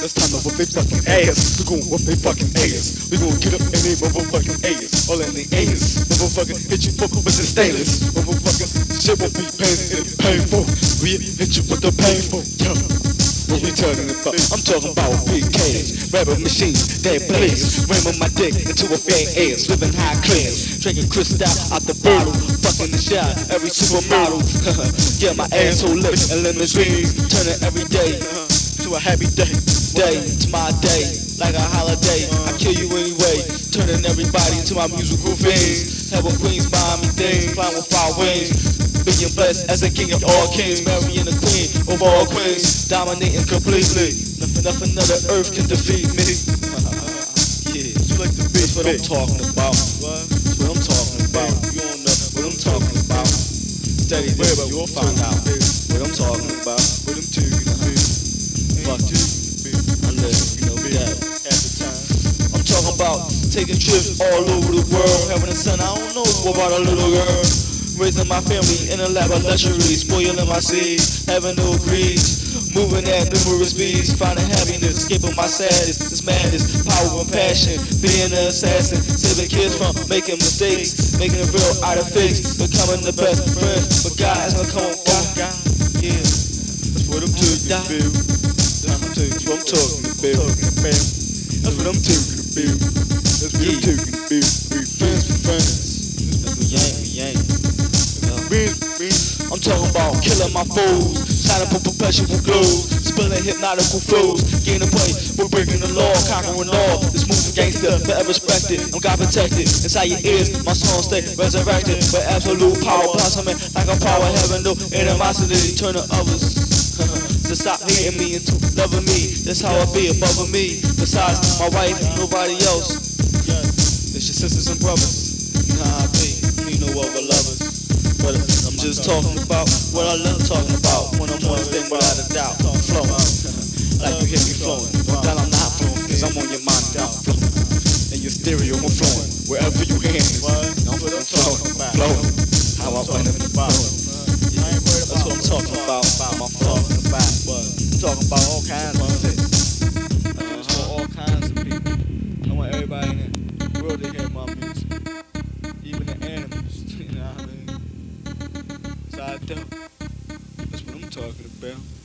It's time to whip they fucking ass. We gon' whip they fucking ass. We gon' get up in they motherfucking ass. All in they ass. Motherfucking hit you fuck with the stainless. Motherfucking shit won't be painful. It's painful. We hit you with the painful. Yo. What we talking about? I'm talking about big cash, rapper machine that blaze. Ramming my dick into a fat ass, living high class. Drinking Cristal out the bottle, fucking the shot, every supermodel. yeah, my asshole lips and limousines, turning every day uh-huh. To a happy day. Day to my day, like a holiday. I kill you anyway, turning everybody to my musical fiends. a queens buying me things, flying with five wings. Being blessed as a king of all kings, marrying the queen of all queens, dominating completely. Nothing, nothing of the earth can defeat me. yeah, you like the bitch, what I'm talking about. What? That's what I'm talking about. You don't know what I'm talking about. Steady this, you'll find out what I'm talking about. You at the time. I'm talking about taking trips all over the world, having a son. I don't know about a little girl. Raising my family in a lap of luxury, spoiling my seeds, having no greed. Moving at numerous speeds, finding happiness, escaping my sadness, this madness, power and passion, being an assassin, saving kids from making mistakes, making a real out of fakes, becoming the best friend. But God is gonna come God, yeah. That's what I'm talking about. I'm talking about. That's what I'm talking about. That's what I'm talking about. We friends, we friends. We ain't, we ain't. I'm talking about killing my foes, signing for perpetual glows, spilling hypnotical flows, gaining point, we're breaking the law, conquering all. This moving gangster, forever respected, I'm God protected. Inside your ears, my song stay resurrected, with absolute power, blossoming like a power, having no animosity, turning others. To stop hating me and to loving me, that's how I be above me. Besides my wife, nobody else. It's your sisters and brothers, how I be, need no other lovers. But I'm just talking about what I love talking about when I'm on thing without a doubt. Flowing like you hear me flowing, that I'm not flowing, cause I'm on your mind now. Flowing in your stereo, I'm flowing wherever you hand is. all kinds of shit. I just want all kinds of people. I want everybody in the world to hear my music. Even the animals, you know what I mean? So I do. That's what I'm talking about.